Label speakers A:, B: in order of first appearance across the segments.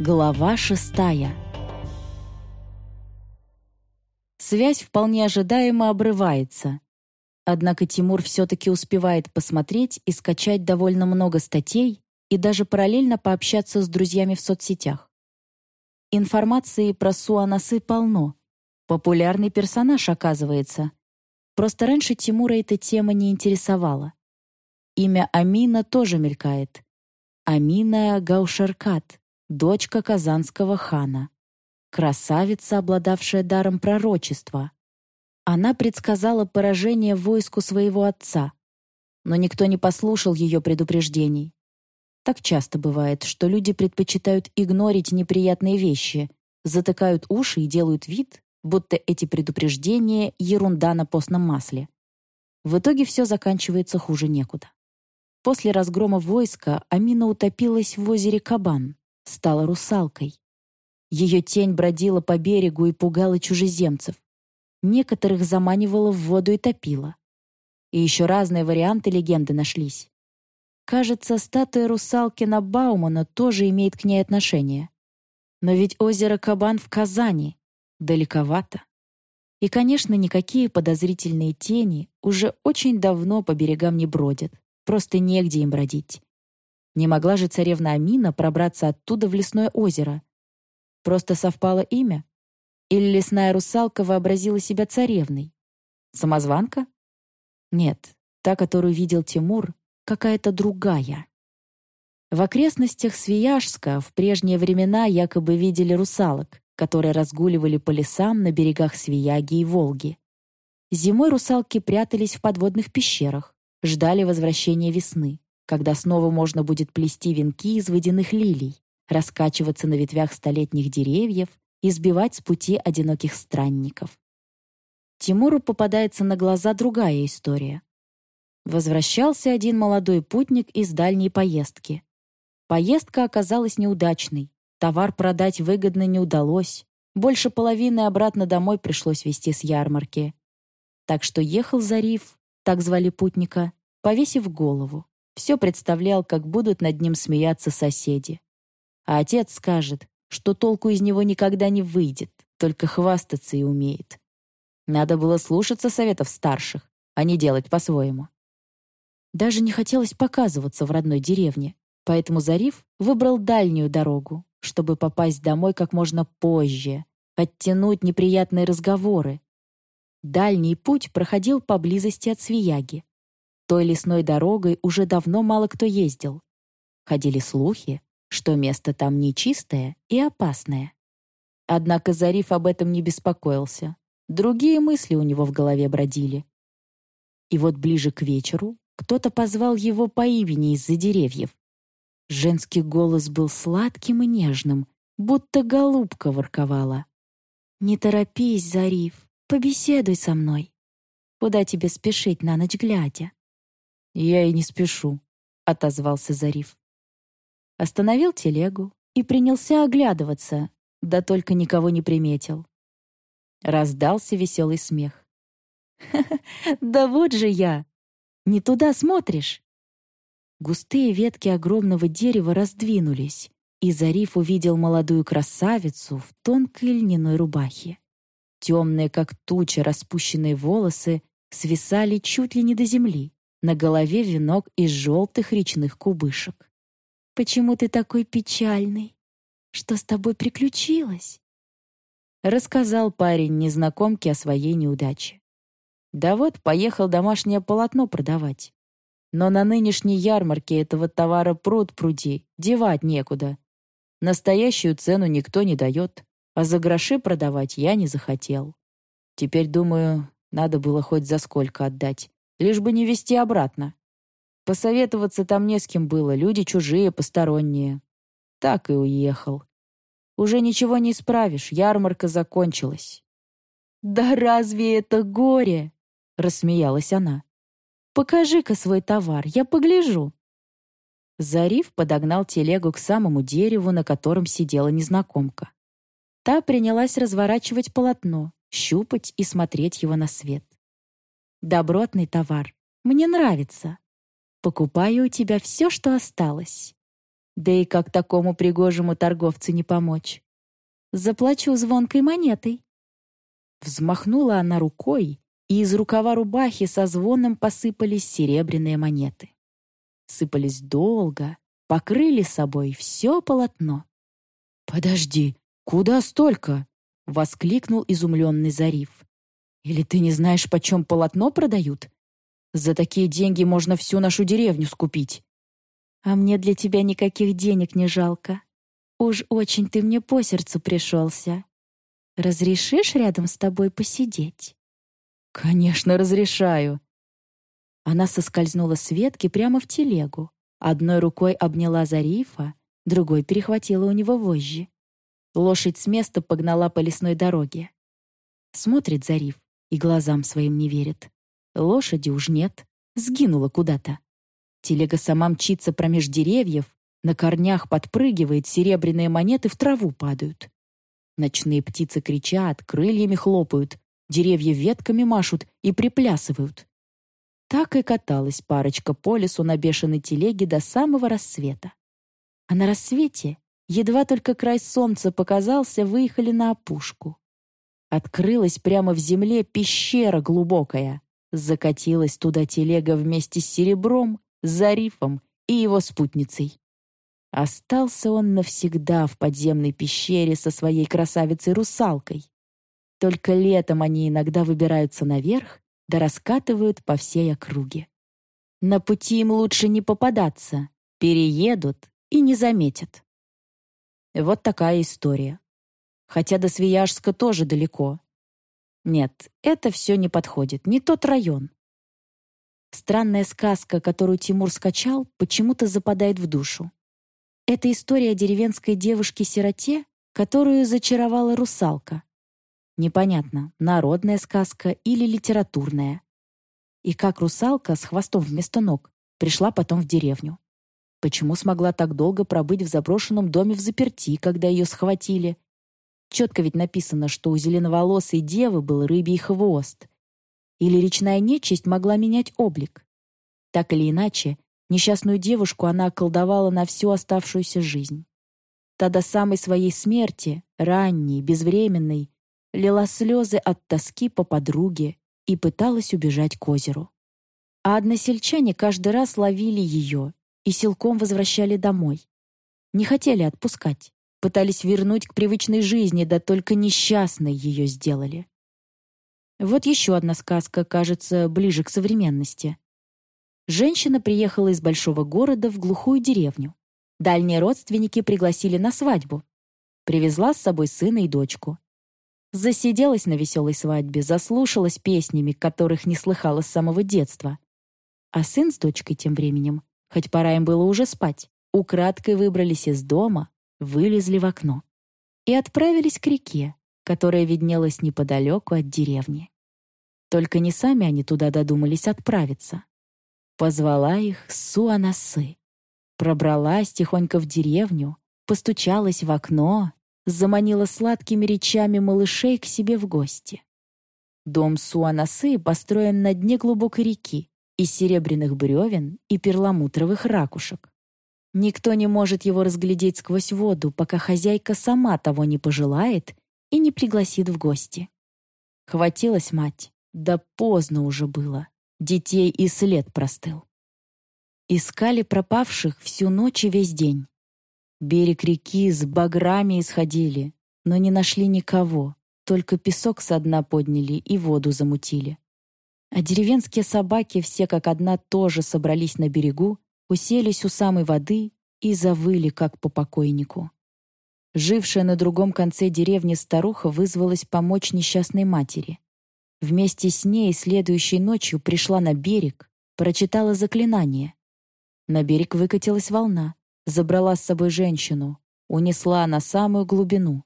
A: Глава шестая Связь вполне ожидаемо обрывается. Однако Тимур все-таки успевает посмотреть и скачать довольно много статей и даже параллельно пообщаться с друзьями в соцсетях. Информации про Суанасы полно. Популярный персонаж, оказывается. Просто раньше Тимура эта тема не интересовала. Имя Амина тоже мелькает. Амина Гаушаркат, дочка казанского хана. Красавица, обладавшая даром пророчества. Она предсказала поражение войску своего отца. Но никто не послушал ее предупреждений. Так часто бывает, что люди предпочитают игнорить неприятные вещи, затыкают уши и делают вид, будто эти предупреждения — ерунда на постном масле. В итоге все заканчивается хуже некуда. После разгрома войска Амина утопилась в озере Кабан, стала русалкой. Ее тень бродила по берегу и пугала чужеземцев. Некоторых заманивала в воду и топила. И еще разные варианты легенды нашлись. Кажется, статуя русалкина Баумана тоже имеет к ней отношение. Но ведь озеро Кабан в Казани. Далековато. И, конечно, никакие подозрительные тени уже очень давно по берегам не бродят. Просто негде им бродить. Не могла же царевна Амина пробраться оттуда в лесное озеро. Просто совпало имя? Или лесная русалка вообразила себя царевной? Самозванка? Нет, та, которую видел Тимур, какая-то другая. В окрестностях Свияжска в прежние времена якобы видели русалок, которые разгуливали по лесам на берегах Свияги и Волги. Зимой русалки прятались в подводных пещерах, ждали возвращения весны, когда снова можно будет плести венки из водяных лилий, раскачиваться на ветвях столетних деревьев и сбивать с пути одиноких странников. Тимуру попадается на глаза другая история. Возвращался один молодой путник из дальней поездки. Поездка оказалась неудачной, товар продать выгодно не удалось, больше половины обратно домой пришлось везти с ярмарки. Так что ехал Зариф, так звали путника, повесив голову. Все представлял, как будут над ним смеяться соседи. А отец скажет, что толку из него никогда не выйдет, только хвастаться и умеет. Надо было слушаться советов старших, а не делать по-своему. Даже не хотелось показываться в родной деревне, поэтому Зариф выбрал дальнюю дорогу, чтобы попасть домой как можно позже, оттянуть неприятные разговоры, Дальний путь проходил поблизости от Свияги. Той лесной дорогой уже давно мало кто ездил. Ходили слухи, что место там нечистое и опасное. Однако Зариф об этом не беспокоился. Другие мысли у него в голове бродили. И вот ближе к вечеру кто-то позвал его по имени из-за деревьев. Женский голос был сладким и нежным, будто голубка ворковала. «Не торопись, Зариф, Побеседуй со мной. Куда тебе спешить на ночь глядя?» «Я и не спешу», — отозвался Зариф. Остановил телегу и принялся оглядываться, да только никого не приметил. Раздался веселый смех. да вот же я! Не туда смотришь!» Густые ветки огромного дерева раздвинулись, и Зариф увидел молодую красавицу в тонкой льняной рубахе. Темные, как туча, распущенные волосы свисали чуть ли не до земли. На голове венок из желтых речных кубышек. «Почему ты такой печальный? Что с тобой приключилось?» Рассказал парень незнакомке о своей неудаче. Да вот, поехал домашнее полотно продавать. Но на нынешней ярмарке этого товара пруд пруди, девать некуда. Настоящую цену никто не дает а за гроши продавать я не захотел. Теперь, думаю, надо было хоть за сколько отдать, лишь бы не везти обратно. Посоветоваться там не с кем было, люди чужие, посторонние. Так и уехал. Уже ничего не исправишь, ярмарка закончилась. «Да разве это горе?» — рассмеялась она. «Покажи-ка свой товар, я погляжу». Зариф подогнал телегу к самому дереву, на котором сидела незнакомка. Та принялась разворачивать полотно, щупать и смотреть его на свет. «Добротный товар. Мне нравится. Покупаю у тебя все, что осталось. Да и как такому пригожему торговцу не помочь? Заплачу звонкой монетой. Взмахнула она рукой, и из рукава рубахи со звоном посыпались серебряные монеты. Сыпались долго, покрыли собой все полотно. «Подожди, куда столько?» — воскликнул изумленный Зариф. «Или ты не знаешь, почем полотно продают? За такие деньги можно всю нашу деревню скупить». «А мне для тебя никаких денег не жалко. Уж очень ты мне по сердцу пришелся. Разрешишь рядом с тобой посидеть?» «Конечно, разрешаю». Она соскользнула с ветки прямо в телегу, одной рукой обняла Зарифа, другой перехватила у него вожжи. Лошадь с места погнала по лесной дороге. Смотрит Зариф и глазам своим не верит. Лошади уж нет, сгинула куда-то. Телега сама мчится промеж деревьев, на корнях подпрыгивает, серебряные монеты в траву падают. Ночные птицы кричат, крыльями хлопают, деревья ветками машут и приплясывают. Так и каталась парочка по лесу на бешеной телеге до самого рассвета. А на рассвете, едва только край солнца показался, выехали на опушку. Открылась прямо в земле пещера глубокая. Закатилась туда телега вместе с серебром, Зарифом и его спутницей. Остался он навсегда в подземной пещере со своей красавицей-русалкой. Только летом они иногда выбираются наверх да раскатывают по всей округе. На пути им лучше не попадаться, переедут и не заметят. Вот такая история. Хотя до Свияжска тоже далеко. Нет, это все не подходит, не тот район. Странная сказка, которую Тимур скачал, почему-то западает в душу. Это история деревенской девушке-сироте, которую зачаровала русалка. Непонятно, народная сказка или литературная. И как русалка с хвостом вместо ног пришла потом в деревню. Почему смогла так долго пробыть в заброшенном доме в заперти, когда ее схватили? Четко ведь написано, что у зеленоволосой девы был рыбий хвост. Или речная нечисть могла менять облик. Так или иначе, несчастную девушку она околдовала на всю оставшуюся жизнь. Та до самой своей смерти, ранней, безвременной, лила слезы от тоски по подруге и пыталась убежать к озеру. А односельчане каждый раз ловили ее и силком возвращали домой. Не хотели отпускать, пытались вернуть к привычной жизни, да только несчастной ее сделали. Вот еще одна сказка, кажется, ближе к современности. Женщина приехала из большого города в глухую деревню. Дальние родственники пригласили на свадьбу. Привезла с собой сына и дочку. Засиделась на веселой свадьбе, заслушалась песнями, которых не слыхала с самого детства. А сын с дочкой тем временем, хоть пора им было уже спать, украдкой выбрались из дома, вылезли в окно и отправились к реке, которая виднелась неподалеку от деревни. Только не сами они туда додумались отправиться. Позвала их Суанасы. Пробралась тихонько в деревню, постучалась в окно заманила сладкими речами малышей к себе в гости. Дом Суанасы построен на дне глубокой реки из серебряных бревен и перламутровых ракушек. Никто не может его разглядеть сквозь воду, пока хозяйка сама того не пожелает и не пригласит в гости. Хватилась мать, да поздно уже было. Детей и след простыл. Искали пропавших всю ночь и весь день. Берег реки с баграми исходили, но не нашли никого, только песок со дна подняли и воду замутили. А деревенские собаки все как одна тоже собрались на берегу, уселись у самой воды и завыли, как по покойнику. Жившая на другом конце деревни старуха вызвалась помочь несчастной матери. Вместе с ней следующей ночью пришла на берег, прочитала заклинание. На берег выкатилась волна, забрала с собой женщину, унесла на самую глубину.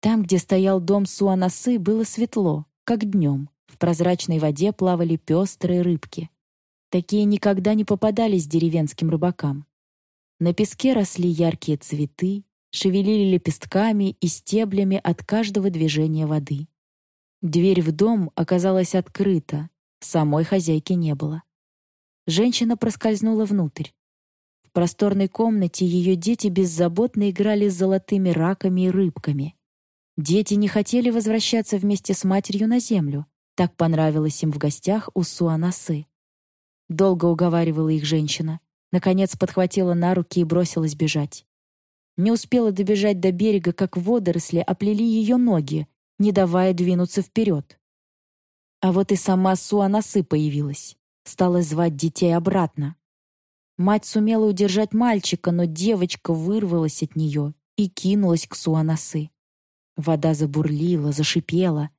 A: Там, где стоял дом Суанасы, было светло, как днем. В прозрачной воде плавали пестрые рыбки. Такие никогда не попадались деревенским рыбакам. На песке росли яркие цветы, шевелили лепестками и стеблями от каждого движения воды. Дверь в дом оказалась открыта, самой хозяйки не было. Женщина проскользнула внутрь просторной комнате ее дети беззаботно играли с золотыми раками и рыбками. Дети не хотели возвращаться вместе с матерью на землю. Так понравилось им в гостях у Суанасы. Долго уговаривала их женщина. Наконец подхватила на руки и бросилась бежать. Не успела добежать до берега, как водоросли оплели ее ноги, не давая двинуться вперед. А вот и сама Суанасы появилась. Стала звать детей обратно. Мать сумела удержать мальчика, но девочка вырвалась от нее и кинулась к Суанасы. Вода забурлила, зашипела.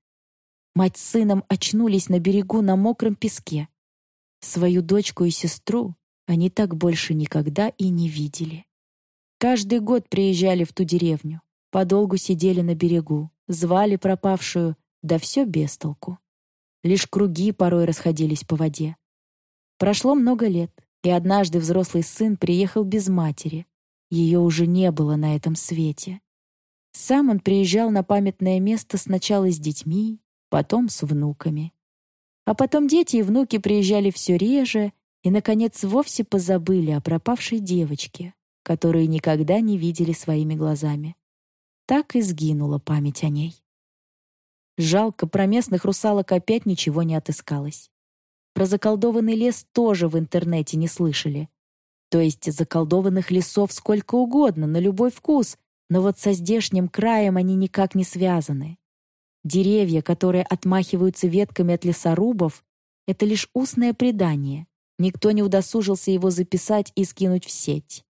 A: Мать с сыном очнулись на берегу на мокром песке. Свою дочку и сестру они так больше никогда и не видели. Каждый год приезжали в ту деревню, подолгу сидели на берегу, звали пропавшую, да все без толку. Лишь круги порой расходились по воде. Прошло много лет, и однажды взрослый сын приехал без матери. Ее уже не было на этом свете. Сам он приезжал на памятное место сначала с детьми, потом с внуками. А потом дети и внуки приезжали все реже и, наконец, вовсе позабыли о пропавшей девочке, которую никогда не видели своими глазами. Так и сгинула память о ней. Жалко, про местных русалок опять ничего не отыскалось. Про заколдованный лес тоже в интернете не слышали. То есть заколдованных лесов сколько угодно, на любой вкус, но вот со здешним краем они никак не связаны. Деревья, которые отмахиваются ветками от лесорубов, это лишь устное предание. Никто не удосужился его записать и скинуть в сеть.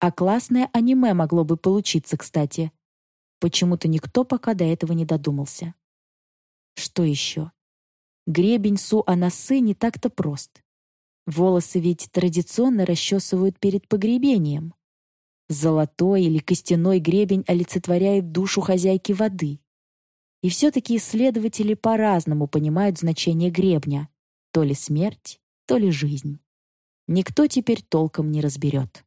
A: А классное аниме могло бы получиться, кстати. Почему-то никто пока до этого не додумался. Что еще? Гребень Су-Анасы не так-то прост. Волосы ведь традиционно расчесывают перед погребением. Золотой или костяной гребень олицетворяет душу хозяйки воды. И все-таки исследователи по-разному понимают значение гребня. То ли смерть, то ли жизнь. Никто теперь толком не разберет.